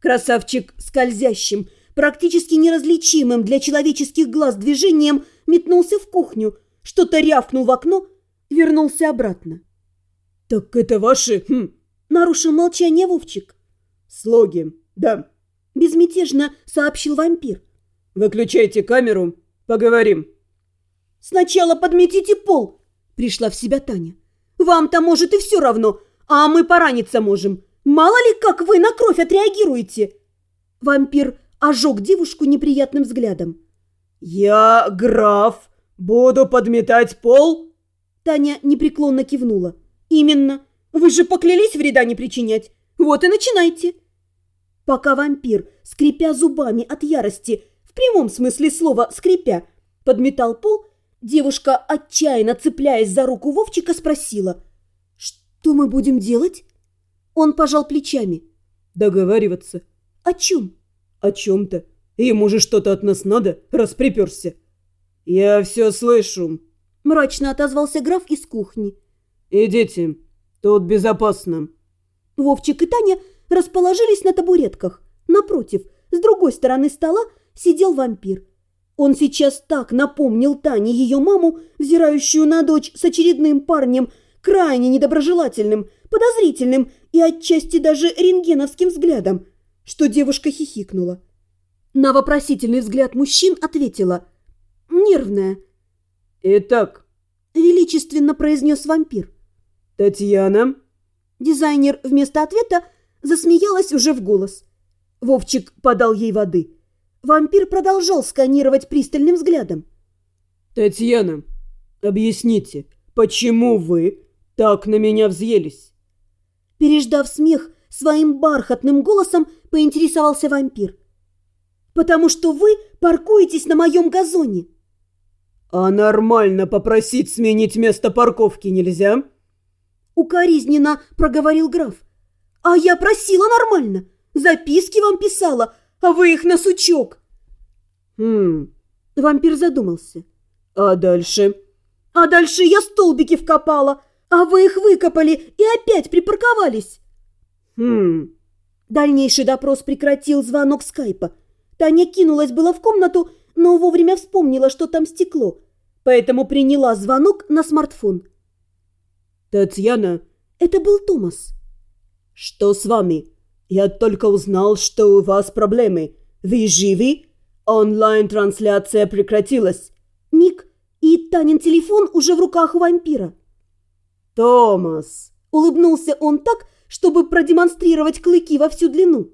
Красавчик скользящим, практически неразличимым для человеческих глаз движением метнулся в кухню, что-то рявкнул в окно, вернулся обратно. «Так это ваши...» хм, — нарушил молчание Вовчик. «Слоги, да», — безмятежно сообщил вампир. «Выключайте камеру, поговорим». «Сначала подметите пол», — пришла в себя Таня. «Вам-то, может, и все равно, а мы пораниться можем. Мало ли, как вы на кровь отреагируете!» Вампир ожег девушку неприятным взглядом. «Я, граф, буду подметать пол?» Таня непреклонно кивнула. «Именно. Вы же поклялись вреда не причинять. Вот и начинайте!» Пока вампир, скрипя зубами от ярости, в прямом смысле слова «скрипя», подметал пол, девушка, отчаянно цепляясь за руку Вовчика, спросила «Что мы будем делать?» Он пожал плечами. «Договариваться». «О чем?» «О чем-то. Ему же что-то от нас надо, раз приперся». «Я все слышу», – мрачно отозвался граф из кухни. «Идите, тут безопасно». Вовчик и Таня расположились на табуретках. Напротив, с другой стороны стола, сидел вампир. Он сейчас так напомнил Тане ее маму, взирающую на дочь с очередным парнем, крайне недоброжелательным, подозрительным и отчасти даже рентгеновским взглядом, что девушка хихикнула. На вопросительный взгляд мужчин ответила «Нервная». «Итак», – величественно произнес вампир. «Татьяна?» Дизайнер вместо ответа засмеялась уже в голос. Вовчик подал ей воды. Вампир продолжал сканировать пристальным взглядом. «Татьяна, объясните, почему вы так на меня взъелись?» Переждав смех, своим бархатным голосом поинтересовался вампир. «Потому что вы паркуетесь на моем газоне». «А нормально попросить сменить место парковки нельзя?» Укоризненно проговорил граф. «А я просила нормально. Записки вам писала, а вы их на сучок». «Хм...» Вампир задумался. «А дальше?» «А дальше я столбики вкопала, а вы их выкопали и опять припарковались». «Хм...» Дальнейший допрос прекратил звонок скайпа. Таня кинулась было в комнату, но вовремя вспомнила, что там стекло, поэтому приняла звонок на смартфон. «Татьяна...» Это был Томас. «Что с вами? Я только узнал, что у вас проблемы. Вы живы? Онлайн-трансляция прекратилась». Миг, и Танин телефон уже в руках у вампира. «Томас!» – улыбнулся он так, чтобы продемонстрировать клыки во всю длину.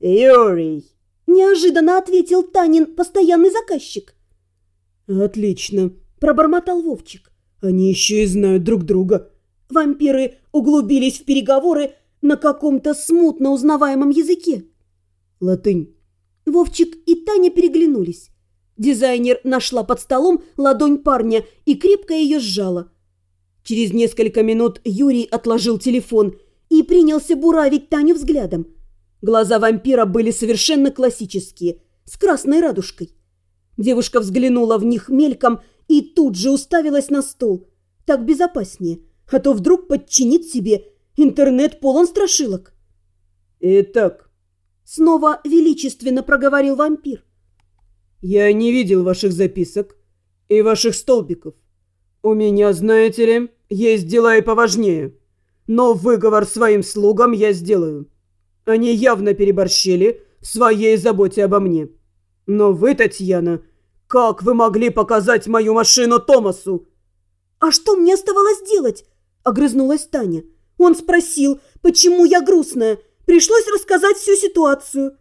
«Юрий!» – неожиданно ответил Танин постоянный заказчик. «Отлично!» – пробормотал Вовчик. «Они еще и знают друг друга». Вампиры углубились в переговоры на каком-то смутно узнаваемом языке. Латынь. Вовчик и Таня переглянулись. Дизайнер нашла под столом ладонь парня и крепко ее сжала. Через несколько минут Юрий отложил телефон и принялся буравить Таню взглядом. Глаза вампира были совершенно классические, с красной радужкой. Девушка взглянула в них мельком и тут же уставилась на стол. Так безопаснее, а то вдруг подчинит себе. Интернет полон страшилок. «Итак», — снова величественно проговорил вампир. «Я не видел ваших записок и ваших столбиков. У меня, знаете ли, есть дела и поважнее. Но выговор своим слугам я сделаю. Они явно переборщили в своей заботе обо мне. Но вы, Татьяна, как вы могли показать мою машину Томасу?» «А что мне оставалось делать?» – огрызнулась Таня. «Он спросил, почему я грустная. Пришлось рассказать всю ситуацию».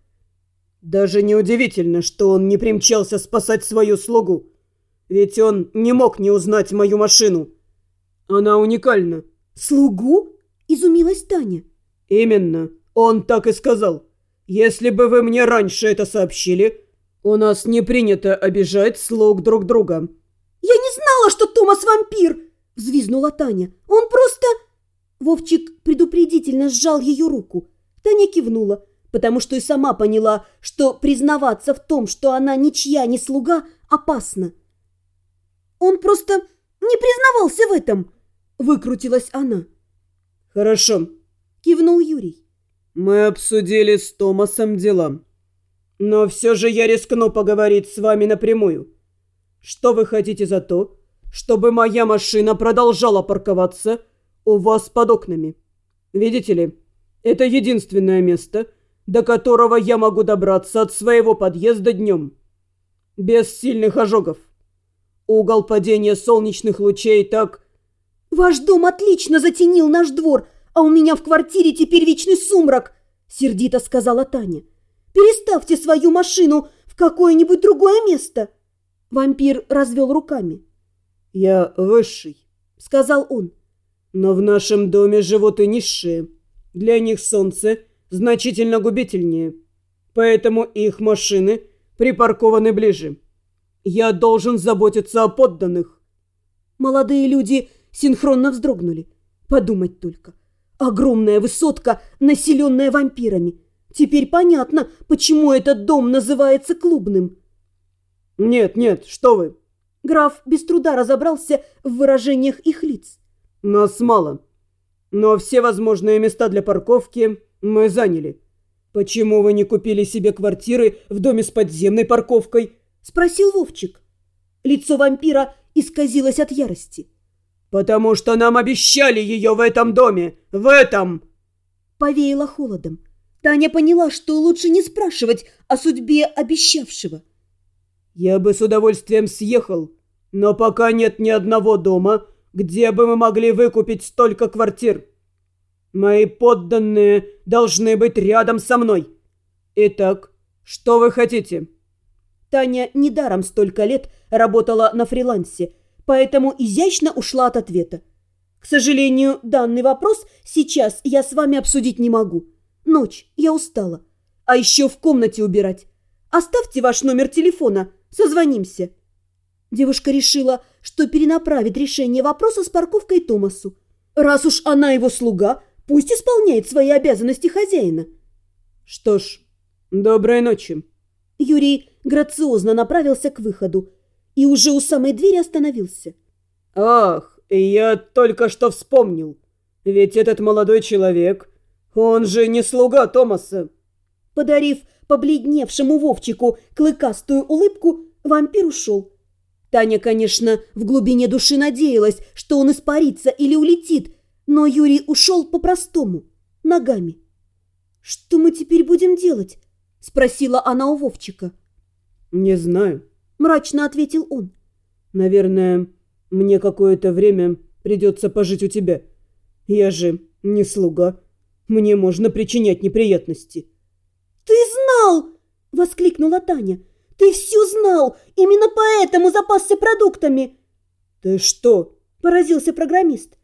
«Даже неудивительно, что он не примчался спасать свою слугу. Ведь он не мог не узнать мою машину. Она уникальна». «Слугу?» – изумилась Таня. «Именно. Он так и сказал. Если бы вы мне раньше это сообщили, у нас не принято обижать слуг друг друга». «Я не знала, что Томас вампир!» – взвизнула Таня. «Он просто...» Вовчик предупредительно сжал ее руку. Таня кивнула, потому что и сама поняла, что признаваться в том, что она ничья не слуга, опасно. «Он просто не признавался в этом!» – выкрутилась она. «Хорошо», – кивнул Юрий. Мы обсудили с Томасом дела. Но все же я рискну поговорить с вами напрямую. Что вы хотите за то, чтобы моя машина продолжала парковаться у вас под окнами? Видите ли, это единственное место, до которого я могу добраться от своего подъезда днем. Без сильных ожогов. Угол падения солнечных лучей так... «Ваш дом отлично затенил наш двор, а у меня в квартире теперь вечный сумрак», — сердито сказала Таня. «Переставьте свою машину в какое-нибудь другое место». Вампир развел руками. «Я высший», — сказал он. «Но в нашем доме живут и низшие. Для них солнце значительно губительнее, поэтому их машины припаркованы ближе. Я должен заботиться о подданных». Молодые люди синхронно вздрогнули. Подумать только. Огромная высотка, населенная вампирами. Теперь понятно, почему этот дом называется клубным. «Нет, нет, что вы!» Граф без труда разобрался в выражениях их лиц. «Нас мало. Но все возможные места для парковки мы заняли. Почему вы не купили себе квартиры в доме с подземной парковкой?» Спросил Вовчик. Лицо вампира исказилось от ярости. «Потому что нам обещали ее в этом доме! В этом!» Повеяло холодом. Таня поняла, что лучше не спрашивать о судьбе обещавшего. «Я бы с удовольствием съехал, но пока нет ни одного дома, где бы мы могли выкупить столько квартир. Мои подданные должны быть рядом со мной. Итак, что вы хотите?» Таня недаром столько лет работала на фрилансе, поэтому изящно ушла от ответа. «К сожалению, данный вопрос сейчас я с вами обсудить не могу. Ночь, я устала. А еще в комнате убирать. Оставьте ваш номер телефона, Созвонимся». Девушка решила, что перенаправит решение вопроса с парковкой Томасу. Раз уж она его слуга, пусть исполняет свои обязанности хозяина. «Что ж, доброй ночи». Юрий грациозно направился к выходу и уже у самой двери остановился. «Ах, я только что вспомнил. Ведь этот молодой человек, он же не слуга Томаса». Подарив побледневшему Вовчику клыкастую улыбку, вампир ушел. Таня, конечно, в глубине души надеялась, что он испарится или улетит, но Юрий ушел по-простому, ногами. «Что мы теперь будем делать?» – спросила она у Вовчика. «Не знаю», – мрачно ответил он. «Наверное, мне какое-то время придется пожить у тебя. Я же не слуга. Мне можно причинять неприятности». «Ты знал!» – воскликнула Таня. «Ты все знал! Именно поэтому запасся продуктами!» «Ты что?» – поразился программист.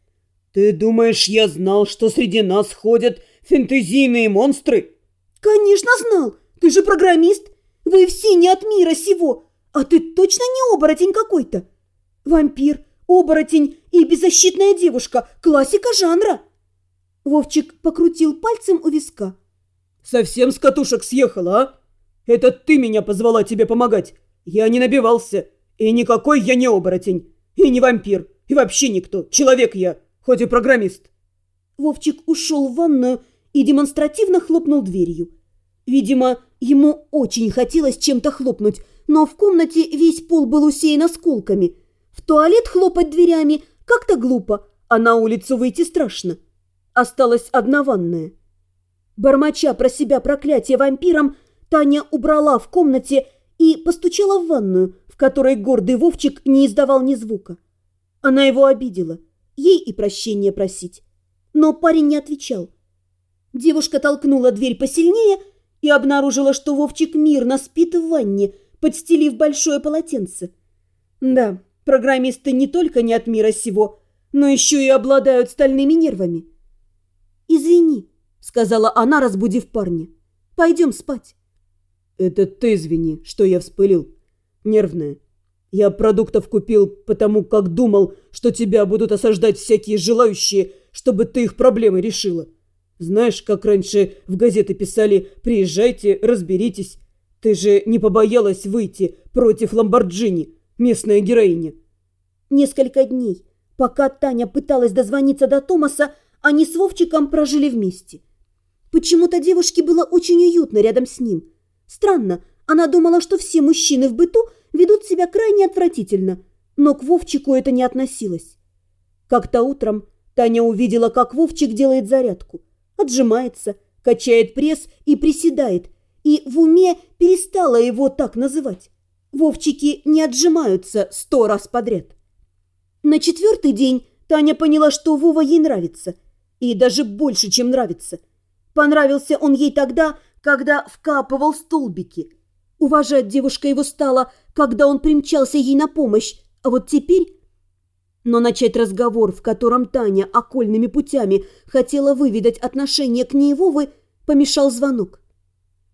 «Ты думаешь, я знал, что среди нас ходят фэнтезийные монстры?» «Конечно знал! Ты же программист! Вы все не от мира сего! А ты точно не оборотень какой-то? Вампир, оборотень и беззащитная девушка – классика жанра!» Вовчик покрутил пальцем у виска. Совсем с катушек съехала, а? Это ты меня позвала тебе помогать. Я не набивался. И никакой я не оборотень. И не вампир. И вообще никто. Человек я, хоть и программист. Вовчик ушел в ванную и демонстративно хлопнул дверью. Видимо, ему очень хотелось чем-то хлопнуть, но в комнате весь пол был усеян осколками. В туалет хлопать дверями как-то глупо, а на улицу выйти страшно. Осталась одна ванная. Бормоча про себя проклятие вампиром, Таня убрала в комнате и постучала в ванную, в которой гордый Вовчик не издавал ни звука. Она его обидела, ей и прощения просить. Но парень не отвечал. Девушка толкнула дверь посильнее и обнаружила, что Вовчик мирно спит в ванне, подстелив большое полотенце. Да, программисты не только не от мира сего, но еще и обладают стальными нервами. «Извини», сказала она, разбудив парня. «Пойдем спать». «Это ты извини, что я вспылил. Нервная. Я продуктов купил, потому как думал, что тебя будут осаждать всякие желающие, чтобы ты их проблемы решила. Знаешь, как раньше в газеты писали «Приезжайте, разберитесь». Ты же не побоялась выйти против Ламборджини, местная героиня. Несколько дней, пока Таня пыталась дозвониться до Томаса, они с Вовчиком прожили вместе – Почему-то девушке было очень уютно рядом с ним. Странно, она думала, что все мужчины в быту ведут себя крайне отвратительно, но к Вовчику это не относилось. Как-то утром Таня увидела, как Вовчик делает зарядку, отжимается, качает пресс и приседает, и в уме перестала его так называть. Вовчики не отжимаются сто раз подряд. На четвертый день Таня поняла, что Вова ей нравится, и даже больше, чем нравится. Понравился он ей тогда, когда вкапывал столбики. Уважать девушка его стала, когда он примчался ей на помощь, а вот теперь... Но начать разговор, в котором Таня окольными путями хотела выведать отношение к ней Вовы, помешал звонок.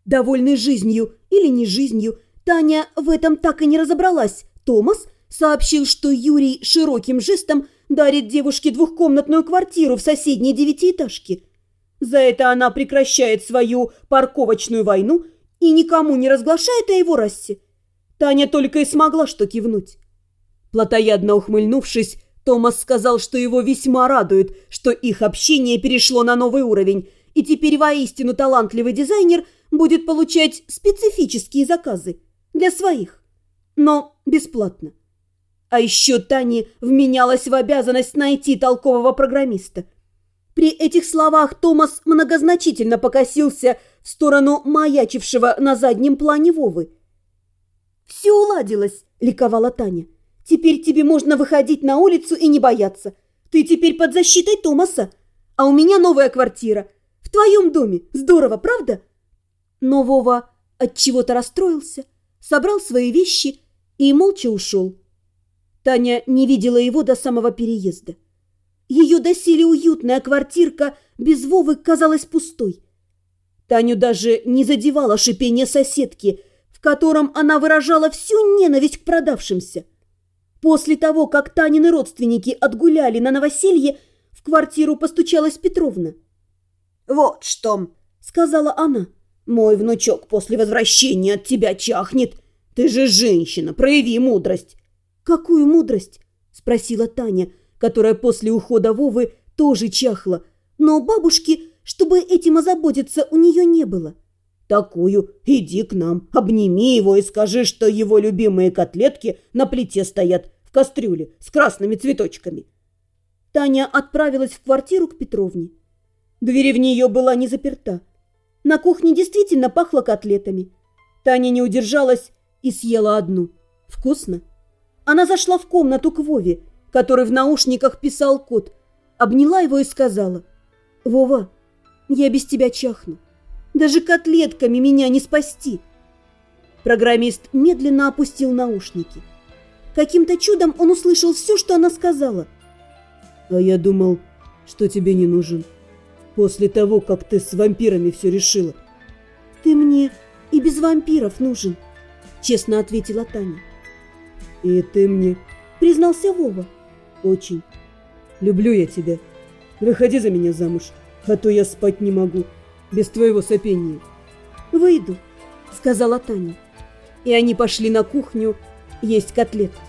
Довольный жизнью или не жизнью, Таня в этом так и не разобралась. Томас сообщил, что Юрий широким жестом дарит девушке двухкомнатную квартиру в соседней девятиэтажке. За это она прекращает свою парковочную войну и никому не разглашает о его расе. Таня только и смогла что кивнуть. Платоядно ухмыльнувшись, Томас сказал, что его весьма радует, что их общение перешло на новый уровень, и теперь воистину талантливый дизайнер будет получать специфические заказы для своих, но бесплатно. А еще Тане вменялась в обязанность найти толкового программиста. При этих словах Томас многозначительно покосился в сторону маячившего на заднем плане Вовы. «Все уладилось», — ликовала Таня. Теперь тебе можно выходить на улицу и не бояться. Ты теперь под защитой Томаса. А у меня новая квартира. В твоем доме. Здорово, правда? Но Вова от чего-то расстроился, собрал свои вещи и молча ушел. Таня не видела его до самого переезда. Ее доселе уютная квартирка без Вовы казалась пустой. Таню даже не задевало шипение соседки, в котором она выражала всю ненависть к продавшимся. После того, как Танины родственники отгуляли на новоселье, в квартиру постучалась Петровна. «Вот что!» — сказала она. «Мой внучок после возвращения от тебя чахнет. Ты же женщина, прояви мудрость!» «Какую мудрость?» — спросила Таня, которая после ухода Вовы тоже чахла. Но бабушки, чтобы этим озаботиться, у нее не было. Такую. Иди к нам, обними его и скажи, что его любимые котлетки на плите стоят в кастрюле с красными цветочками. Таня отправилась в квартиру к Петровне. Дверь в нее была не заперта. На кухне действительно пахло котлетами. Таня не удержалась и съела одну. Вкусно. Она зашла в комнату к Вове, который в наушниках писал код, обняла его и сказала, «Вова, я без тебя чахну. Даже котлетками меня не спасти. Программист медленно опустил наушники. Каким-то чудом он услышал все, что она сказала. А я думал, что тебе не нужен. После того, как ты с вампирами все решила. Ты мне и без вампиров нужен, честно ответила Таня. И ты мне, признался Вова. Очень. Люблю я тебя. Выходи за меня замуж, а то я спать не могу без твоего сопения. «Выйду», — сказала Таня. И они пошли на кухню есть котлетки.